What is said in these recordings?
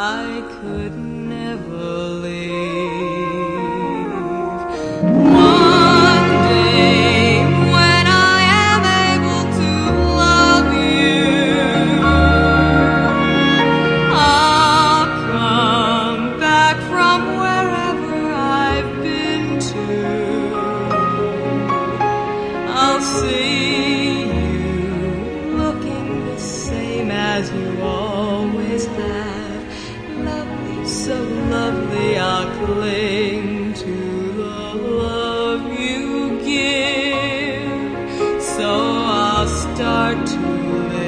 I could never. so lovely I cling to the love you give. So I'll start to live.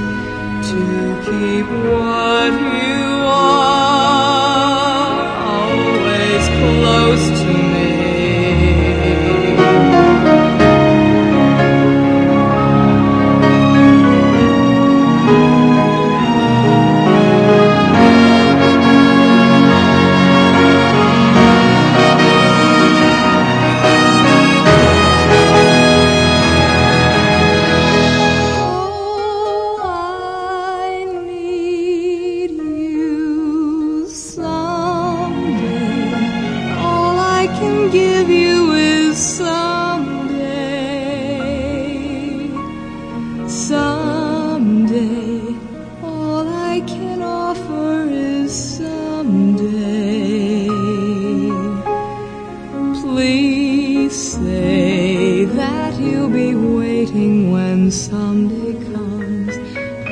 close someday comes,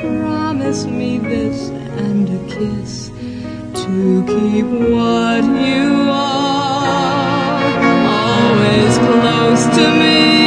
promise me this and a kiss to keep what you are always close to me.